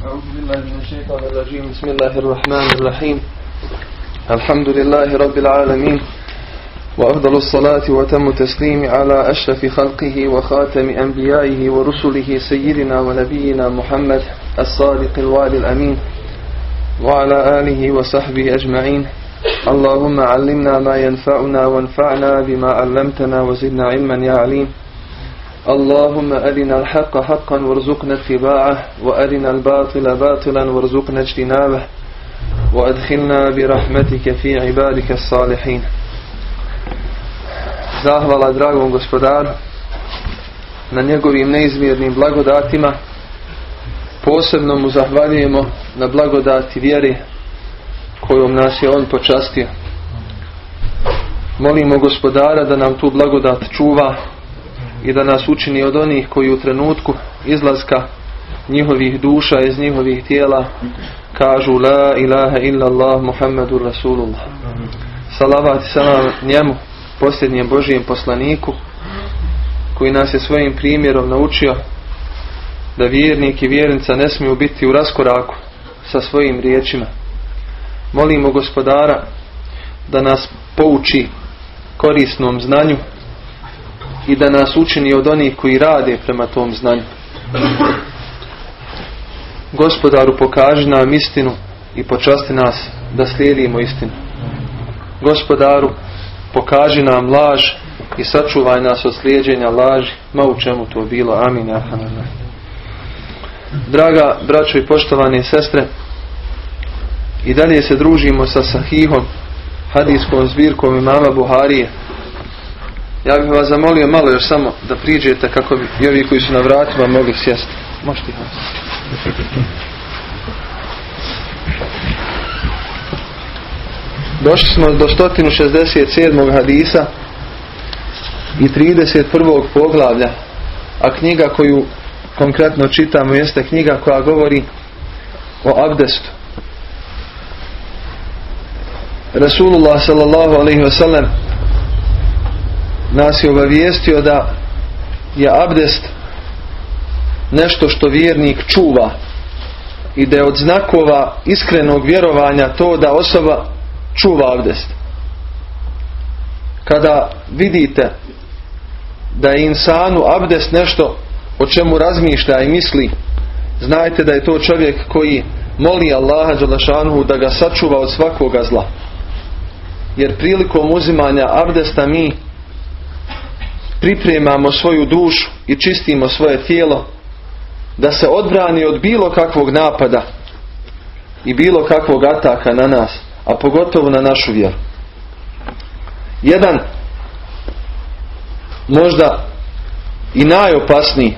بسم الله الرحمن الرحيم. الحمد لله رب العالمين وأفضل الصلاة وتم التسليم على أشرف خلقه وخاتم أنبيائه ورسله سيدنا ونبينا محمد الصادق الوعد الأمين وعلى آله وصحبه أجمعين. اللهم علمنا ما ينفعنا وانفعنا بما علمتنا وزدنا علما يا عليم. اللهم أرنا الحق حقا وارزقنا اتباعه وأرنا الباطل باطلا وارزقنا اجتنابه وأدخلنا برحمتك في عبادك الصالحين Zahvala dragom gospodaru na njegovim neizmjernim blagodatima. Posebno mu zahvaljujemo na blagodati vjeri kojom nas je on počastio. Molimo gospodara da nam tu blagodat čuva i da nas učini od onih koji u trenutku izlaska njihovih duša iz njihovih tijela kažu La ilaha illa Allah Muhammedur Rasulullah. Salavat salam njemu, posljednjem Božijem poslaniku koji nas je svojim primjerom naučio da vjernik i vjernica ne smiju biti u raskoraku sa svojim riječima. Molimo gospodara da nas pouči korisnom znanju i da nas učini od onih koji rade prema tom znanju. Gospodaru pokaži nam istinu i počasti nas da slijedimo istinu. Gospodaru pokaži nam laž i sačuvaj nas od slijeđenja laži, ma u čemu to bilo. Amin. Draga braćo i poštovane sestre, i dalje se družimo sa Sahihom, hadijskom zbirkom imama Buharije. Ja bih vas zamolio malo još samo da priđete kako bi i ovi koji su na vratima mogli sjesti. Možete Došli smo do 167. hadisa i 31. poglavlja, a knjiga koju konkretno čitamo jeste knjiga koja govori o abdestu. Rasulullah sallallahu alaihi nas je obavijestio da je abdest nešto što vjernik čuva i da je od znakova iskrenog vjerovanja to da osoba čuva abdest. Kada vidite da je insanu abdest nešto o čemu razmišlja i misli, znajte da je to čovjek koji moli Allaha Đalašanhu da ga sačuva od svakoga zla. Jer prilikom uzimanja abdesta mi pripremamo svoju dušu i čistimo svoje tijelo da se odbrani od bilo kakvog napada i bilo kakvog ataka na nas, a pogotovo na našu vjeru. Jedan možda i najopasniji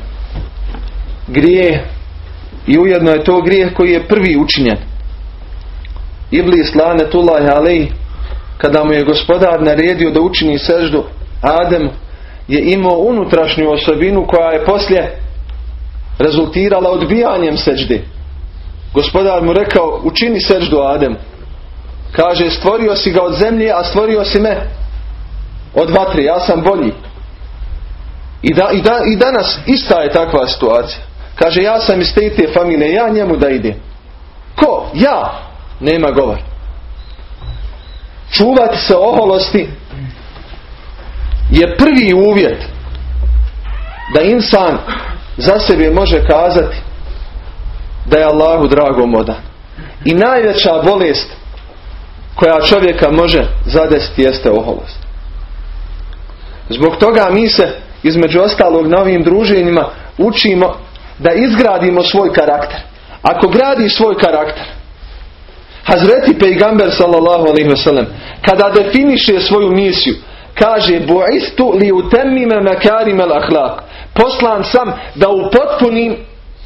grije i ujedno je to grijeh koji je prvi učinjen. Iblis lanetullahi alej kada mu je gospodar naredio da učini seždu Adem je imao unutrašnju osobinu koja je poslije rezultirala odbijanjem seđde. Gospodar mu rekao učini seđdu Adem. Kaže stvorio si ga od zemlje, a stvorio si me od vatre. Ja sam bolji. I, da, i, da, i danas ista je takva situacija. Kaže ja sam iz te te familije, ja njemu da idem. Ko? Ja. Nema govor. Čuvati se oholosti je prvi uvjet da insan za sebe može kazati da je Allahu drago moda. I najveća bolest koja čovjeka može zadesiti jeste oholost. Zbog toga mi se između ostalog na ovim druženjima učimo da izgradimo svoj karakter. Ako gradi svoj karakter, Hazreti Pejgamber sallallahu alaihi wasallam kada definiše svoju misiju kaže bu'istu li utemmime makarim al akhlaq. Poslan sam da upotpunim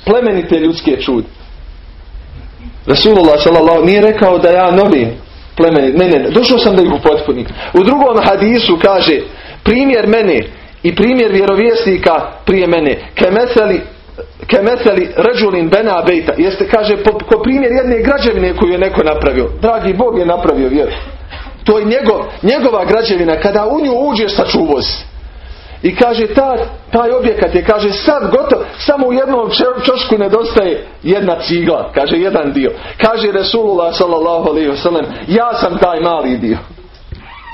plemenite ljudske čude. Rasulullah sallallahu nije rekao da ja novi plemenit ne ne došao sam da ih upotpunim. U drugom hadisu kaže primjer mene i primjer vjerovjesnika prije mene. Kemeseli kemeseli ređulin bena bejta. Jeste kaže po, ko primjer jedne građevine koju je neko napravio. Dragi Bog je napravio vjeru to je njegov, njegova građevina. Kada u nju uđeš sačuvao si. I kaže, ta, taj objekat je, kaže, sad gotov, samo u jednom čošku nedostaje jedna cigla, kaže, jedan dio. Kaže Resulullah sallallahu alaihi wasallam, ja sam taj mali dio.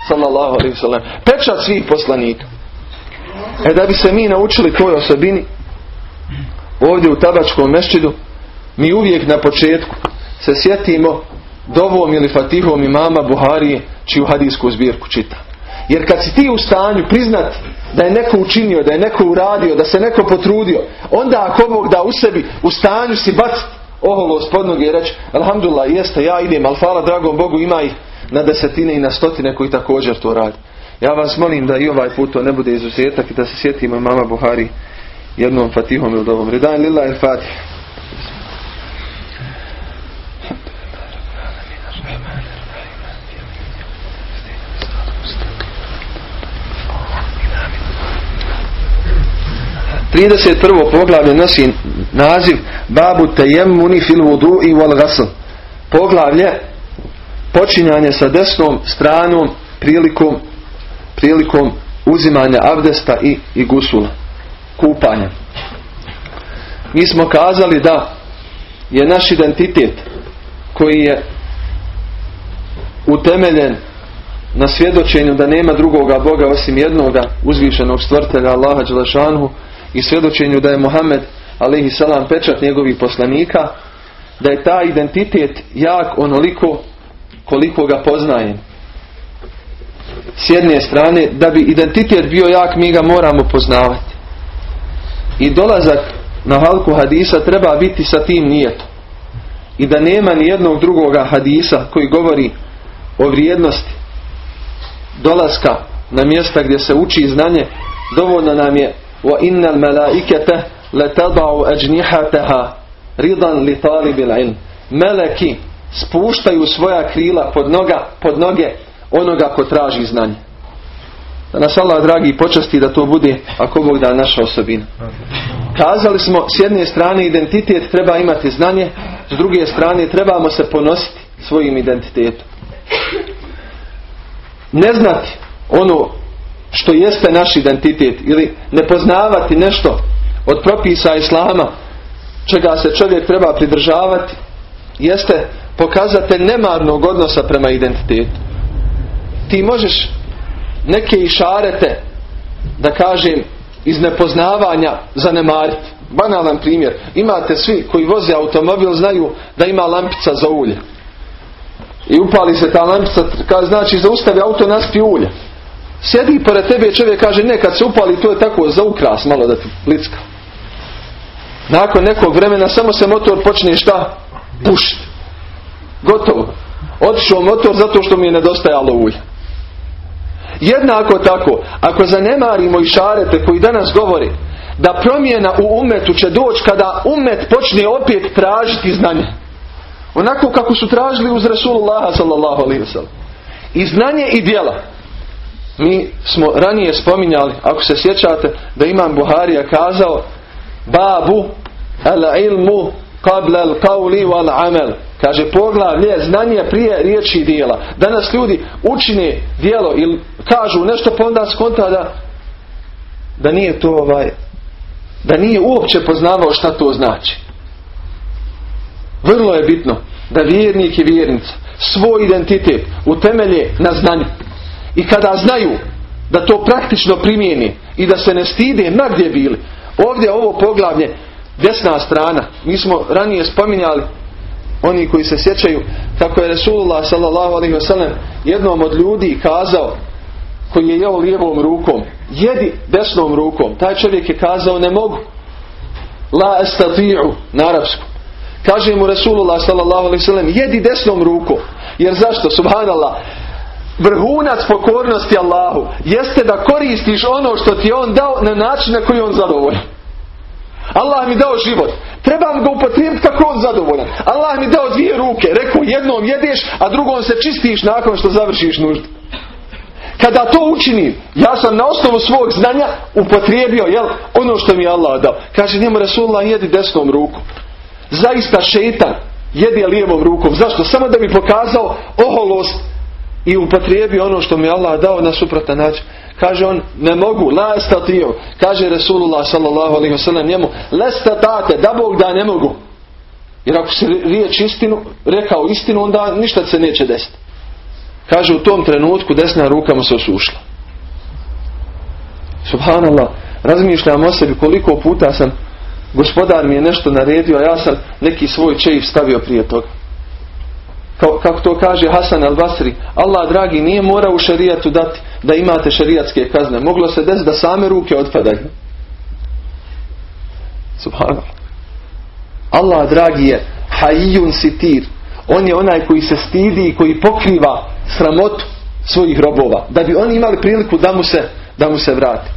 Sallallahu alaihi wasallam. Pečat svih poslanika. E da bi se mi naučili toj osobini, ovdje u tabačkom mešćidu, mi uvijek na početku se sjetimo dovom ili fatihom imama Buharije čiju hadijsku zbirku čita. Jer kad si ti u stanju priznat da je neko učinio, da je neko uradio, da se neko potrudio, onda ako Bog da u sebi u stanju si baciti oholost pod i reći Alhamdulillah, jeste, ja idem, ali hvala dragom Bogu ima ih na desetine i na stotine koji također to radi. Ja vas molim da i ovaj put to ne bude izuzetak i da se sjetimo mama Buhari jednom fatihom ili dovom. Redan lillah il fatih. 31. poglavlje nosi naziv Babu tejemmuni fil vudu i wal gasl. Poglavlje počinjanje sa desnom stranom prilikom, prilikom uzimanja abdesta i, i gusula. Kupanja. Mi smo kazali da je naš identitet koji je utemeljen na svjedočenju da nema drugoga Boga osim jednoga uzvišenog stvrtelja Allaha Đelešanhu i svjedočenju da je Muhammed alaihi salam pečat njegovih poslanika da je taj identitet jak onoliko koliko ga poznajem. S jedne strane, da bi identitet bio jak, mi ga moramo poznavati. I dolazak na halku hadisa treba biti sa tim nijetom. I da nema ni jednog drugoga hadisa koji govori o vrijednosti dolaska na mjesta gdje se uči znanje, dovoljno nam je وَإِنَّ الْمَلَائِكَةَ لَتَضَعُ أَجْنِحَتَهَا رِضًا لِطَالِبِ الْعِلْمِ Meleki spuštaju svoja krila pod, noga, pod noge onoga ko traži znanje. Da nas Allah dragi počasti da to bude ako Bog da naša osobina. Kazali smo s jedne strane identitet treba imati znanje, s druge strane trebamo se ponositi svojim identitetom. Ne znati ono što jeste naš identitet ili ne poznavati nešto od propisa Islama čega se čovjek treba pridržavati jeste pokazatelj nemarnog odnosa prema identitetu. Ti možeš neke išarete da kažem iz nepoznavanja zanemariti. Banalan primjer. Imate svi koji voze automobil znaju da ima lampica za ulje. I upali se ta lampica, znači zaustavi auto naspi ulje. Sjedi pored tebe čovjek kaže ne kad se upali to je tako za ukras malo da ti licka. Nakon nekog vremena samo se motor počne šta? Pušiti. Gotovo. Otišao motor zato što mi je nedostajalo ulja. Jednako tako, ako zanemarimo i šarete koji danas govori da promjena u umetu će doći kada umet počne opet tražiti znanje. Onako kako su tražili uz Rasulullah sallallahu alaihi I znanje i djela. Mi smo ranije spominjali, ako se sjećate, da imam Buharija kazao Babu al ilmu qabla al qawli wal amal. Kaže poglavlje znanje prije riječi i dijela. Danas ljudi učine dijelo ili kažu nešto pa onda skonta da da nije to ovaj da nije uopće poznavao šta to znači. Vrlo je bitno da vjernik i vjernica svoj identitet utemelje na znanju. I kada znaju da to praktično primijeni i da se ne stide ma gdje bili. Ovdje ovo poglavlje, desna strana, mi smo ranije spominjali oni koji se sjećaju kako je Resulullah s.a.v. jednom od ljudi kazao koji je jeo lijevom rukom jedi desnom rukom taj čovjek je kazao ne mogu la estati'u na arapskom kaže mu Resulullah s.a.v. jedi desnom rukom jer zašto subhanallah vrhunac pokornosti Allahu jeste da koristiš ono što ti je on dao na način na koji on zadovoljan. Allah mi dao život. Trebam ga upotrijebiti kako on zadovoljan. Allah mi dao dvije ruke. Rekao jednom jedeš, a drugom se čistiš nakon što završiš nuždu. Kada to učinim, ja sam na osnovu svog znanja upotrijebio jel, ono što mi je Allah dao. Kaže njemu Rasulullah jedi desnom rukom. Zaista šeitan jedi lijevom rukom. Zašto? Samo da bi pokazao oholost i upotrijebi ono što mi Allah dao na suprotan način. Kaže on, ne mogu, la estatio. Kaže Resulullah sallallahu alaihi wasallam njemu, lestatate, da Bog da ne mogu. Jer ako se riječ istinu, rekao istinu, onda ništa se neće desiti. Kaže u tom trenutku desna ruka mu se osušla. Subhanallah, razmišljam o sebi koliko puta sam, gospodar mi je nešto naredio, a ja sam neki svoj čeif stavio prije toga. Kako to kaže Hasan al-Basri, Allah dragi nije morao u šarijatu dati da imate šarijatske kazne. Moglo se desiti da same ruke otpadaju. Subhanallah. Allah dragi je hajijun sitir. On je onaj koji se stidi i koji pokriva sramotu svojih robova. Da bi oni imali priliku da mu se, da mu se vrati.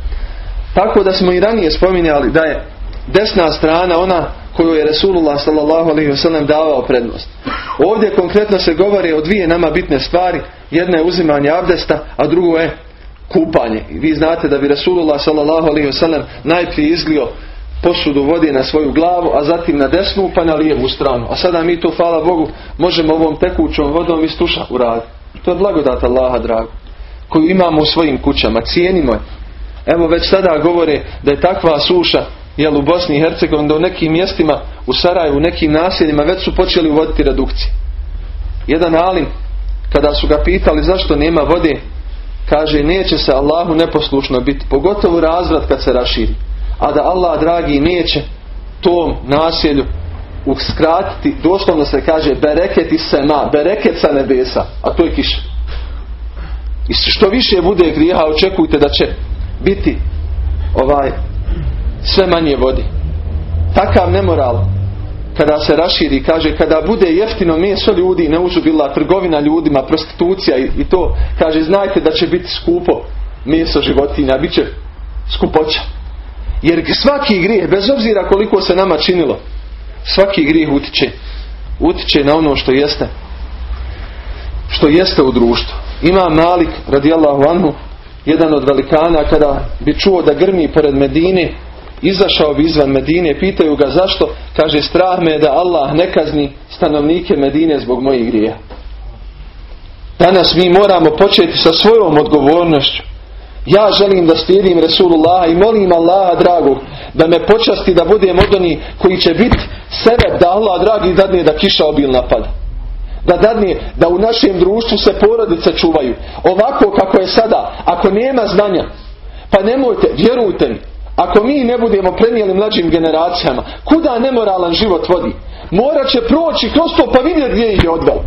Tako da smo i ranije spominjali da je desna strana ona koju je Resulullah s.a.v. davao prednost. Ovdje konkretno se govori o dvije nama bitne stvari. Jedna je uzimanje abdesta, a drugo je kupanje. I vi znate da bi Resulullah s.a.v. najprije izlio posudu vodi na svoju glavu, a zatim na desnu pa na lijevu stranu. A sada mi to, hvala Bogu, možemo ovom tekućom vodom iz tuša uraditi. To je blagodat Allaha, drago. Koju imamo u svojim kućama. Cijenimo je. Evo već sada govore da je takva suša jel u Bosni i Hercegovini u nekim mjestima u Sarajevu, u nekim naseljima već su počeli uvoditi redukcije. Jedan alim kada su ga pitali zašto nema vode kaže neće se Allahu neposlušno biti pogotovo razvrat kad se raširi a da Allah dragi neće tom naselju uskratiti doslovno se kaže bereket iz sema bereket sa nebesa a to je kiša i što više bude grijeha očekujte da će biti ovaj sve manje vodi. Takav nemoral kada se raširi, kaže kada bude jeftino meso ljudi, ne bila trgovina ljudima, prostitucija i, to, kaže znajte da će biti skupo meso životinja, bit će skupoća. Jer svaki grijeh, bez obzira koliko se nama činilo, svaki grijeh utiče, utiče na ono što jeste, što jeste u društvu. Ima Malik, radijallahu anhu, jedan od velikana, kada bi čuo da grmi pored Medine, izašao bi izvan Medine, pitaju ga zašto, kaže strah me da Allah ne kazni stanovnike Medine zbog mojih grija. Danas mi moramo početi sa svojom odgovornošću. Ja želim da slijedim Resulullah i molim Allaha dragog da me počasti da budem od onih koji će biti sebe da Allah dragi dadne da kiša obilna pada. Da dadne da u našem društvu se porodice čuvaju. Ovako kako je sada, ako nema znanja, pa nemojte, vjerujte mi, ako mi ne budemo prenijeli mlađim generacijama, kuda nemoralan život vodi? Morat će proći kroz to pa vidjeti gdje ih je odveo.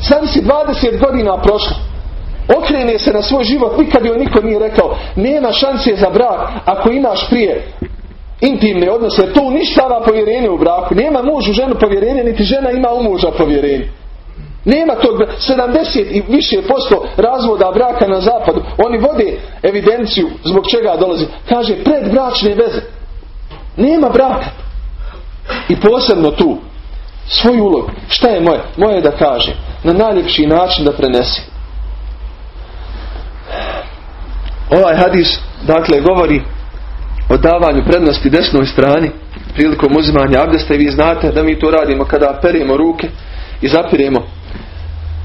Sad si 20 godina prošlo. Okrene se na svoj život, nikad joj niko nije rekao, nema šanse za brak ako imaš prije intimne odnose, to uništava povjerenje u braku. Nema muž ženu povjerenje, niti žena ima u muža povjerenje. Nema tog 70 i više posto razvoda braka na zapadu. Oni vode evidenciju zbog čega dolazi. Kaže predbračne veze. Nema braka. I posebno tu svoj ulog. Šta je moje? Moje je da kaže. Na najljepši način da prenesi. Ovaj hadis dakle govori o davanju prednosti desnoj strani prilikom uzimanja abdesta i vi znate da mi to radimo kada peremo ruke i zapiremo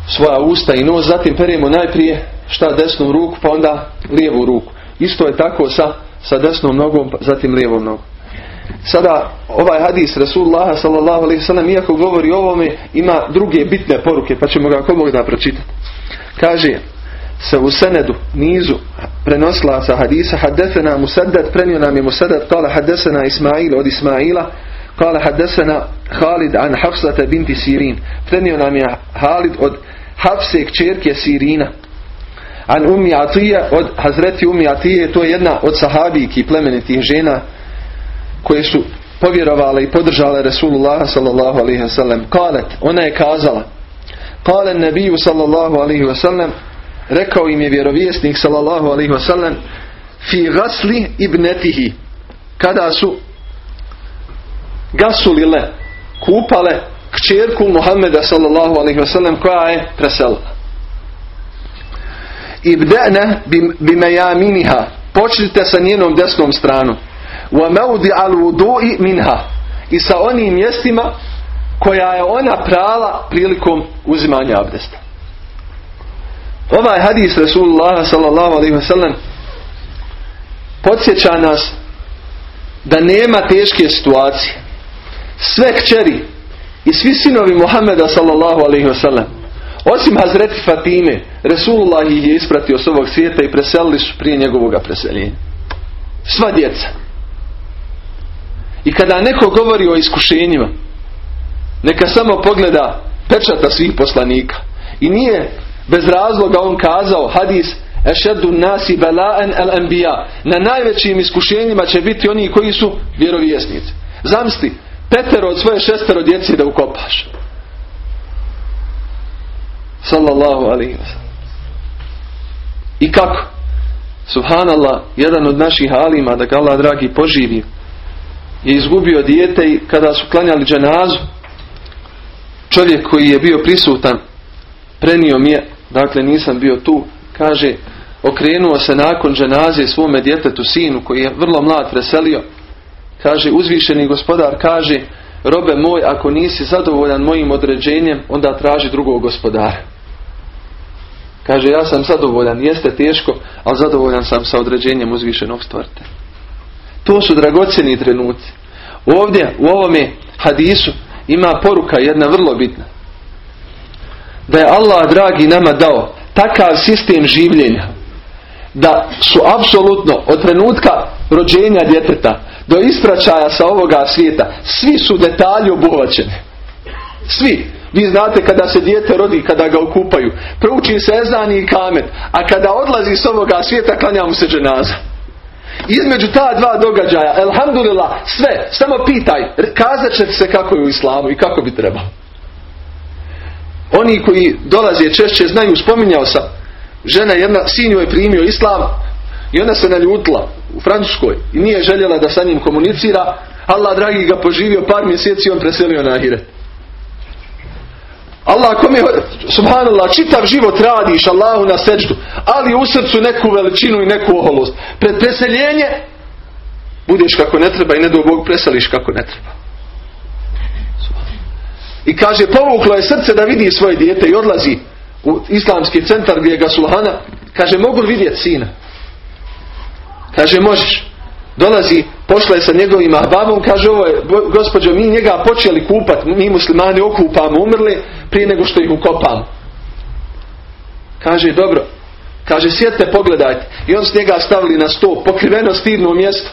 svoja usta i nos, zatim peremo najprije šta desnu ruku, pa onda lijevu ruku. Isto je tako sa, sa desnom nogom, pa zatim lijevom nogom. Sada ovaj hadis Rasulullah sallallahu alaihi sallam iako govori o ovome ima druge bitne poruke pa ćemo ga ako da pročitati. Kaže se u senedu nizu prenosila sa hadisa haddesena musaddad prenio nam je musaddad kala haddesena Ismail od Ismaila kala haddesena Halid an Hafsata binti Sirin prenio nam je Halid od Hafse kćerke Sirina. An Umi Atija od Hazreti Umi Atije, to je jedna od sahabijki plemenitih žena koje su povjerovale i podržale Rasulullah sallallahu alaihi wa sallam. Kalet, ona je kazala, kale nebiju sallallahu alaihi wa sallam, rekao im je vjerovjesnik sallallahu alaihi wa sallam, fi gasli ibnetihi, kada su gasulile, kupale kćerku Muhammeda sallallahu alaihi wasallam koja je preselila. Ibda'na bimejaminiha. Počnite sa njenom desnom stranom. Wa maudi al wudu'i minha. I sa onim mjestima koja je ona prala prilikom uzimanja abdesta. Ovaj hadis Rasulullah sallallahu alaihi wasallam podsjeća nas da nema teške situacije. Sve kćeri i svi sinovi Muhammeda sallallahu alaihi wasallam osim Hazreti Fatime Resulullah ih je ispratio s ovog svijeta i preselili su prije njegovog preseljenja. Sva djeca. I kada neko govori o iskušenjima neka samo pogleda pečata svih poslanika. I nije bez razloga on kazao hadis Ešedu nasi bela'en el enbija. Na najvećim iskušenjima će biti oni koji su vjerovjesnici. Zamisli, petero od svoje šestero djeci da ukopaš. Sallallahu alaihi I kako? Subhanallah, jedan od naših alima, da ga Allah dragi poživi, je izgubio dijete i kada su klanjali dženazu, čovjek koji je bio prisutan, prenio mi je, dakle nisam bio tu, kaže, okrenuo se nakon dženaze svome djetetu sinu koji je vrlo mlad preselio, kaže, uzvišeni gospodar kaže, robe moj, ako nisi zadovoljan mojim određenjem, onda traži drugog gospodara. Kaže, ja sam zadovoljan, jeste teško, ali zadovoljan sam sa određenjem uzvišenog stvrte. To su dragocjeni trenuci. Ovdje, u ovome hadisu, ima poruka jedna vrlo bitna. Da je Allah, dragi, nama dao takav sistem življenja, da su apsolutno od trenutka rođenja djeteta do ispraćaja sa ovoga svijeta, svi su detalji obuhvaćeni. Svi. Vi znate kada se dijete rodi, kada ga okupaju, prouči se ezani i kamet, a kada odlazi s ovoga svijeta, klanja mu se dženaza. Između ta dva događaja, elhamdulillah, sve, samo pitaj, kazat će se kako je u islamu i kako bi trebalo. Oni koji dolaze češće znaju, spominjao sam, žena jedna, sin joj je primio islam i ona se naljutila u Francuskoj i nije željela da sa njim komunicira. Allah dragi ga poživio par mjeseci i on preselio na Ahiret. Allah kome, subhanallah, čitav život radiš Allahu na seđu, ali u srcu neku veličinu i neku oholost. Pred preseljenje budeš kako ne treba i ne do Bog preseliš kako ne treba. I kaže, povuklo je srce da vidi svoje dijete i odlazi u islamski centar gdje ga sulhana. Kaže, mogu li vidjeti sina? Kaže, možeš. Dolazi, pošla je sa njegovim ahbabom, kaže, ovo je, gospođo, mi njega počeli kupati, mi muslimani okupamo umrli prije nego što ih ukopamo. Kaže, dobro. Kaže, sjedite, pogledajte. I on s njega stavili na sto, pokriveno stidno mjesto.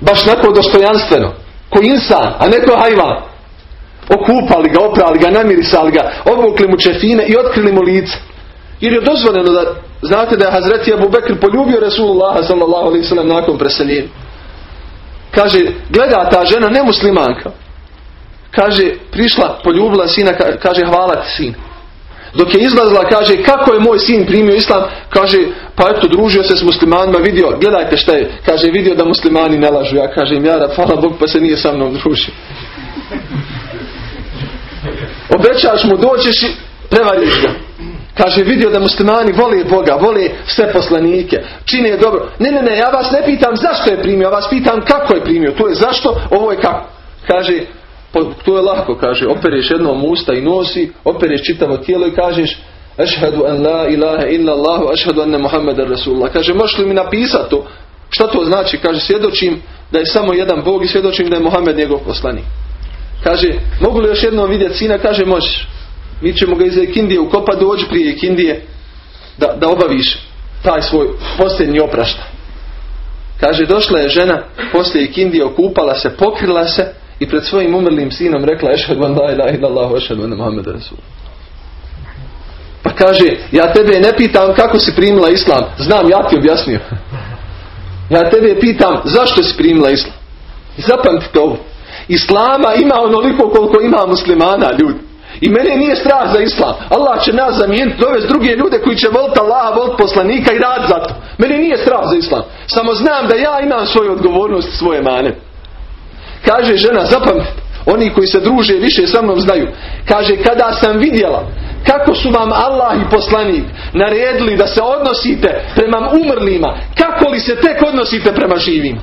Baš neko dostojanstveno. Ko insan, a ne ko hajvan. Okupali ga, oprali ga, namirisali ga, obukli mu čefine i otkrili mu lice. Jer je dozvoljeno da, znate da je Hazreti Abu Bekr poljubio Resulullah sallallahu alaihi sallam nakon preseljenja. Kaže, gleda ta žena, nemuslimanka. Kaže, prišla, poljubila sina, kaže, hvala ti sin. Dok je izlazila, kaže, kako je moj sin primio islam, kaže, pa eto, družio se s muslimanima, vidio, gledajte šta je, kaže, vidio da muslimani ne lažu. Ja kažem, ja hvala Bog, pa se nije sa mnom družio. Obećaš mu, doćeš i prevariš ga. Kaže, vidio da muslimani vole Boga, vole sve poslanike, čine je dobro. Ne, ne, ne, ja vas ne pitam zašto je primio, ja vas pitam kako je primio. To je zašto, ovo je kako. Kaže, to je lako, kaže, opereš jednom usta i nosi, opereš čitavo tijelo i kažeš, Ašhadu an la ilaha illa Allahu, ašhadu anne Muhammed Rasulullah. Kaže, možeš li mi napisati to? Šta to znači? Kaže, svjedočim da je samo jedan Bog i svjedočim da je Muhammed njegov poslanik. Kaže, mogu li još jednom vidjeti sina? Kaže, možeš. Mi ćemo ga iz Ekindije ukopa dođi prije Ekindije da, da obaviš taj svoj posljednji oprašta. Kaže, došla je žena poslije Ekindije, okupala se, pokrila se i pred svojim umrlim sinom rekla Ešhedu an la ilaha illallah, ešhedu an Muhammed Rasul. Pa kaže, ja tebe ne pitam kako si primila islam. Znam, ja ti objasnio. Ja tebe pitam zašto si primila islam. I zapamtite ovo. Islama ima onoliko koliko ima muslimana ljudi. I mene nije strah za islam. Allah će nas zamijeniti, dovesti druge ljude koji će voliti Allah, voliti poslanika i rad za to. Mene nije strah za islam. Samo znam da ja imam svoju odgovornost, svoje mane. Kaže žena, zapamtite, oni koji se druže više sa mnom znaju. Kaže, kada sam vidjela kako su vam Allah i poslanik naredili da se odnosite prema umrlima, kako li se tek odnosite prema živima?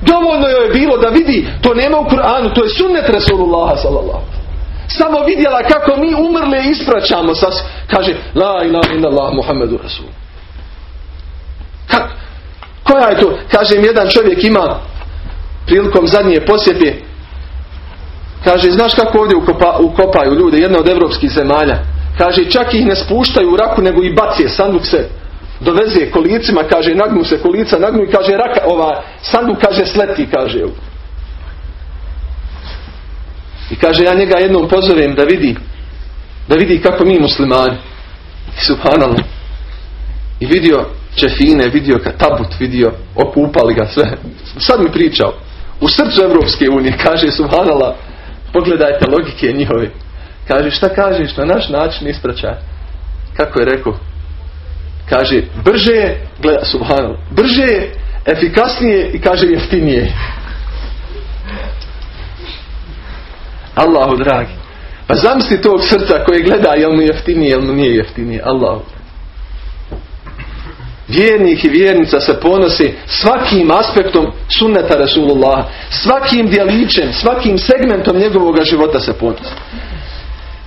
Dovoljno joj je bilo da vidi, to nema u Kur'anu, to je sunnet Rasulullah sallallahu samo vidjela kako mi umrle ispraćamo. Sas, kaže, la ilaha illallah Muhammedu Rasul. Koja je to? Kaže im jedan čovjek ima prilikom zadnje posjete kaže znaš kako ovdje ukopaju ljude jedna od evropskih zemalja kaže čak ih ne spuštaju u raku nego i bacije sanduk se doveze kolicima kaže nagnu se kolica nagnu i kaže raka ova sanduk kaže sleti kaže i kaže ja njega jednom pozovem da vidi da vidi kako mi muslimani i subhanallah i vidio čefine, vidio tabut, vidio okupali ga sve sad mi pričao u srcu Evropske unije, kaže Subhanala, pogledajte logike njihove. Kaže, šta kažeš na naš način ispraćaj? Kako je rekao? Kaže, brže je, gleda Subhanala, brže je, efikasnije i kaže jeftinije. Allahu dragi. Pa zamisli tog srca koje gleda jel mu jeftinije, jel mu nije jeftinije. Allahu vjernik i vjernica se ponosi svakim aspektom sunneta Rasulullah, svakim djelićem, svakim segmentom njegovog života se ponosi.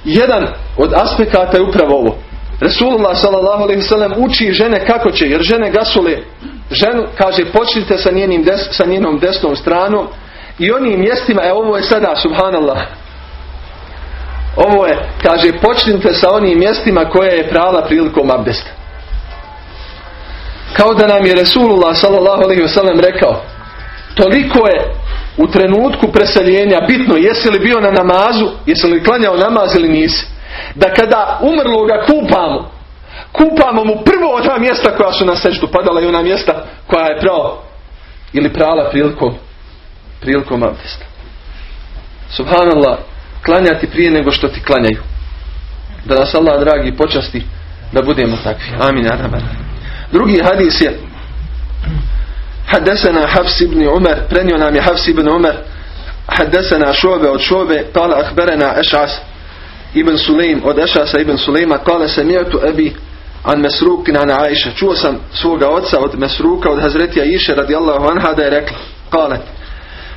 Jedan od aspekata je upravo ovo. Rasulullah s.a.v. uči žene kako će, jer žene gasule ženu, kaže počnite sa, des, sa njenom desnom stranom i onim mjestima, e ovo je sada, subhanallah, ovo je, kaže, počnite sa onim mjestima koje je prala prilikom abdesta. Kao da nam je Resulullah s.a.v. rekao toliko je u trenutku preseljenja bitno jesi li bio na namazu, jesi li klanjao namaz ili nisi. Da kada umrloga kupamo, kupamo mu prvo ona mjesta koja su na sečtu padala i ona mjesta koja je prao ili prala prilikom prilikom abdesta. Subhanallah, klanjati prije nego što ti klanjaju. Da nas Allah dragi počasti da budemo takvi. Amin. Drugi hadis je Hadesena Hafs ibn Umar prenio nam je Hafs ibn Umar Hadesena šobe od šobe kala ahberena Ešas ibn Sulejm od Ešasa ibn Sulejma kala se mijetu ebi an Mesrukin an Aisha čuo sam svoga oca od Mesruka od Hazretija Iše radijallahu anha da je rekla kale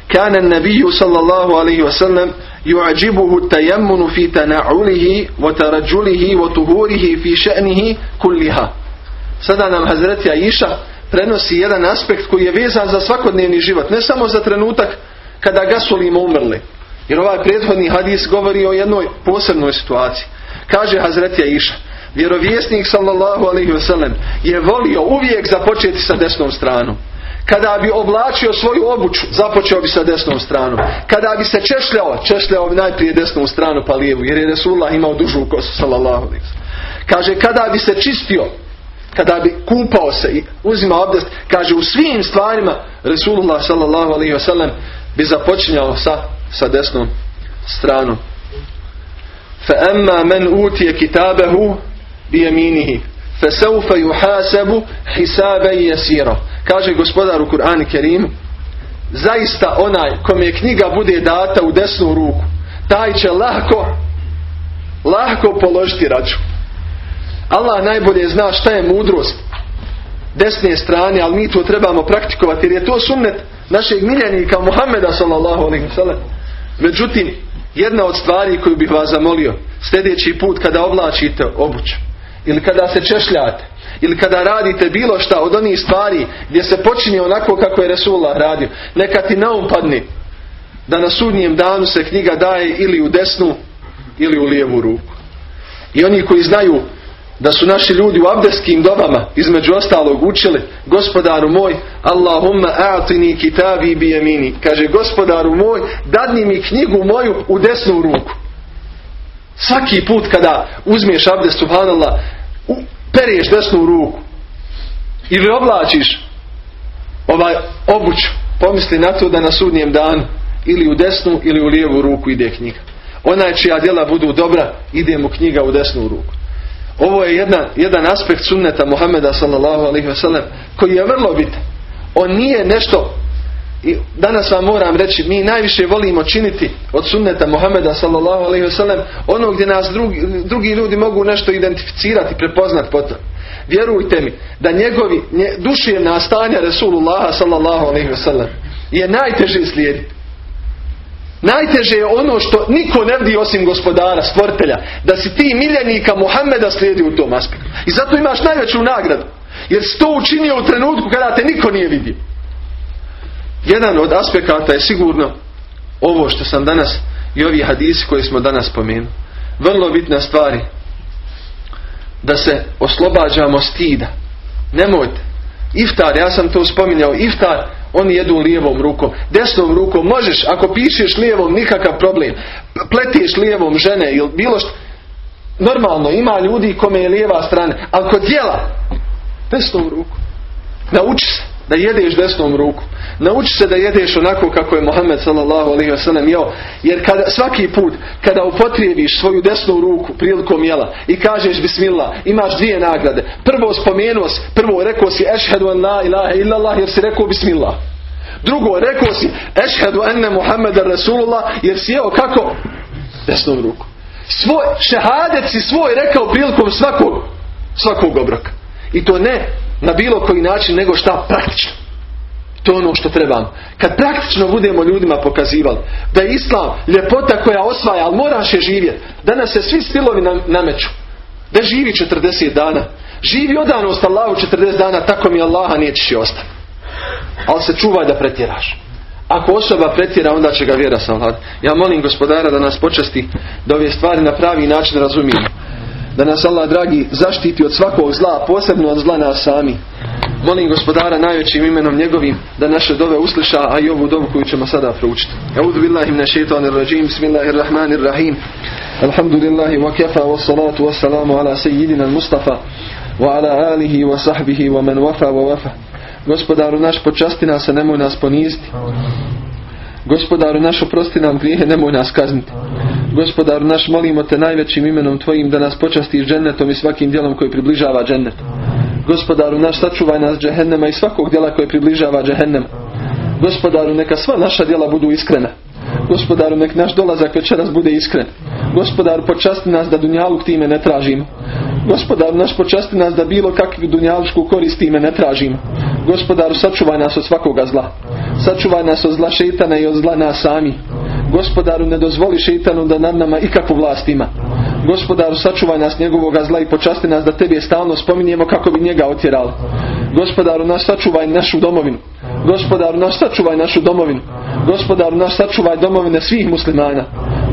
كان النبي صلى الله عليه وسلم يعجبه التيمن في تنعله وترجله وطهوره في شأنه كلها Sada nam Hazretija Iša prenosi jedan aspekt koji je vezan za svakodnevni život. Ne samo za trenutak kada gasolimo umrli. Jer ovaj prethodni hadis govori o jednoj posebnoj situaciji. Kaže Hazretija Iša. Vjerovjesnik sallallahu alaihi wasallam je volio uvijek započeti sa desnom stranom. Kada bi oblačio svoju obuću, započeo bi sa desnom stranom. Kada bi se češljao, češljao bi najprije desnu stranu pa lijevu, jer je Resulullah imao dužu kosu, sallallahu Kaže, kada bi se čistio, kada bi kupao se i uzimao abdest, kaže u svim stvarima Resulullah sallallahu alaihi wasallam bi započinjao sa, sa desnom stranom. Fa emma men utije kitabehu juhasebu hisabe i jesira. Kaže gospodar u Kur'anu Kerim zaista onaj kom je knjiga bude data u desnu ruku taj će lahko lahko položiti račun. Allah najbolje zna šta je mudrost desne strane, ali mi to trebamo praktikovati jer je to sunnet našeg miljenika Muhammeda sallallahu alaihi Međutim, jedna od stvari koju bih vas zamolio sljedeći put kada oblačite obuć ili kada se češljate. Ili kada radite bilo šta od onih stvari gdje se počinje onako kako je Resulullah radio. Neka ti naumpadni da na sudnjem danu se knjiga daje ili u desnu ili u lijevu ruku. I oni koji znaju da su naši ljudi u abdeskim dobama između ostalog učili gospodaru moj Allahumma a'tini kitabi bi yamini. Kaže gospodaru moj dadni mi knjigu moju u desnu ruku. Svaki put kada uzmiješ abdest subhanallah periješ desnu ruku. Ili oblačiš ovaj obuć. Pomisli na to da na sudnjem danu ili u desnu ili u lijevu ruku ide knjiga. Onaj čija djela budu dobra ide mu knjiga u desnu ruku. Ovo je jedan, jedan aspekt sunneta Muhameda sallallahu alaihi koji je vrlo bitan. On nije nešto i danas vam moram reći, mi najviše volimo činiti od sunneta Muhameda sallallahu alaihi wasallam ono gdje nas drugi, drugi ljudi mogu nešto identificirati, prepoznat potom. Vjerujte mi da njegovi nje, duševna stanja Resulullaha sallallahu alaihi wasallam je najteže slijediti. Najteže je ono što niko ne vidi osim gospodara, stvoritelja. Da si ti miljenika Muhammeda slijedi u tom aspektu. I zato imaš najveću nagradu. Jer si to učinio u trenutku kada te niko nije vidio. Jedan od aspekata je sigurno ovo što sam danas i ovi hadisi koji smo danas spomenuli. Vrlo bitna stvari da se oslobađamo stida. Nemojte. Iftar, ja sam to spominjao, iftar, oni jedu lijevom rukom. Desnom rukom možeš, ako pišeš lijevom, nikakav problem. Pletiš lijevom žene ili bilo što. Normalno, ima ljudi kome je lijeva strana, ali kod djela, desnom ruku. Nauči se da jedeš desnom ruku. Nauči se da jedeš onako kako je Muhammed sallallahu alaihi wasallam jeo. Jer kada, svaki put kada upotrijebiš svoju desnu ruku prilikom jela i kažeš bismillah, imaš dvije nagrade. Prvo spomenuo si, prvo rekao si ešhedu an la ilaha illallah jer si rekao bismillah. Drugo, rekao si ešhedu enne Muhammeda Rasulullah jer si jeo kako? Desnom ruku. Svoj šehadet si svoj rekao prilikom svakog, svakog obroka. I to ne na bilo koji način nego šta praktično. To je ono što trebamo. Kad praktično budemo ljudima pokazivali da je islam ljepota koja osvaja, ali moraš je živjeti. Danas se svi stilovi nameću. Da živi 40 dana. Živi odanost Allahu 40 dana, tako mi Allaha nećeš i ostati. Ali se čuvaj da pretjeraš. Ako osoba pretjera, onda će ga vjera savladati. Ja molim gospodara da nas počasti da ove stvari na pravi način razumijemo da nas Allah dragi zaštiti od svakog zla, posebno od zla nas sami. Molim gospodara najvećim imenom njegovim da naše dove usliša, a i ovu dovu koju ćemo sada proučiti. Audu billahi mne šeitanir rajim, bismillahirrahmanirrahim. Alhamdulillahi wa kefa wa salatu wa salamu ala sejidina Mustafa wa ala alihi wa sahbihi wa man wafa wa wafa. Gospodaru naš počasti nas, a nemoj nas poniziti. Gospodaru naš oprosti nam grijehe, nemoj nas kazniti. Gospodaru naš molimo te najvećim imenom tvojim da nas počastiš džennetom i svakim djelom koji približava džennet. Gospodaru naš sačuvaj nas džehennema i svakog djela koji približava džehennem. Gospodaru neka sva naša djela budu iskrena. Gospodaru nek naš dolazak večeras bude iskren. Gospodaru počasti nas da dunjaluk time ne tražimo. Gospodaru naš počasti nas da bilo kakvu dunjalušku korist time ne tražimo. Gospodaru sačuvaj nas od svakoga zla. Sačuvaj nas od zla šeitana i od zla nas sami. Gospodaru ne dozvoli šeitanu da nad nama ikakvu vlast ima. Gospodaru sačuvaj nas njegovoga zla i počasti nas da tebi stalno spominjemo kako bi njega otjerali. Gospodaru naš sačuvaj našu domovinu. Gospodaru naš sačuvaj našu domovinu. Gospodaru naš sačuvaj domovine svih muslimana.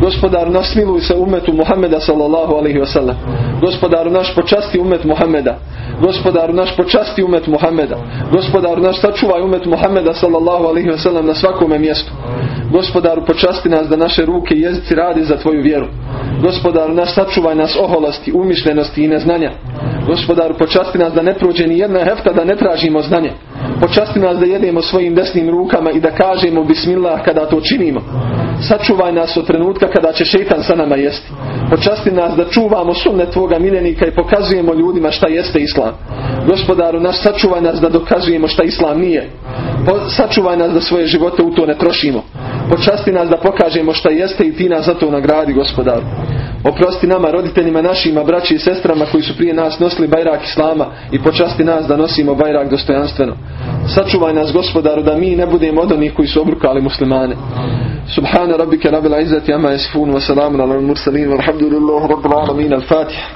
Gospodaru naš smiluj se umetu Muhammeda sallallahu alaihi wasallam. Gospodaru naš počasti umet Muhammeda. Gospodaru naš počasti umet Muhammeda. Gospodaru naš sačuvaj umet Muhammeda sallallahu alaihi wasallam na svakome mjestu. Gospodaru počasti nas da naše ruke i jezici radi za tvoju vjeru. Gospodaru naš sačuvaj nas oholosti, umišljenosti i neznanja. Gospodaru počasti nas da ne prođe ni jedna hefta da ne tražimo znanje. Počasti nas da jedemo svojim desnim rukama i da kažemo bismillah kada to činimo. Sačuvaj nas od trenutka kada će šeitan sa nama jesti. Počasti nas da čuvamo sunnet Tvoga miljenika i pokazujemo ljudima šta jeste Islam. Gospodaru naš sačuvaj nas da dokazujemo šta Islam nije. Sačuvaj nas da svoje živote u to ne trošimo. Počasti nas da pokažemo šta jeste i ti nas za to nagradi gospodaru. Oprosti nama, roditeljima našima, braći i sestrama koji su prije nas nosili bajrak Islama i počasti nas da nosimo bajrak dostojanstveno. Sačuvaj nas gospodaru da mi ne budemo od onih koji su obrukali muslimane. Subhana rabbika rabbil izzati amma yasifun wa ala al-mursalin walhamdulillahi rabbil alamin al-Fatiha.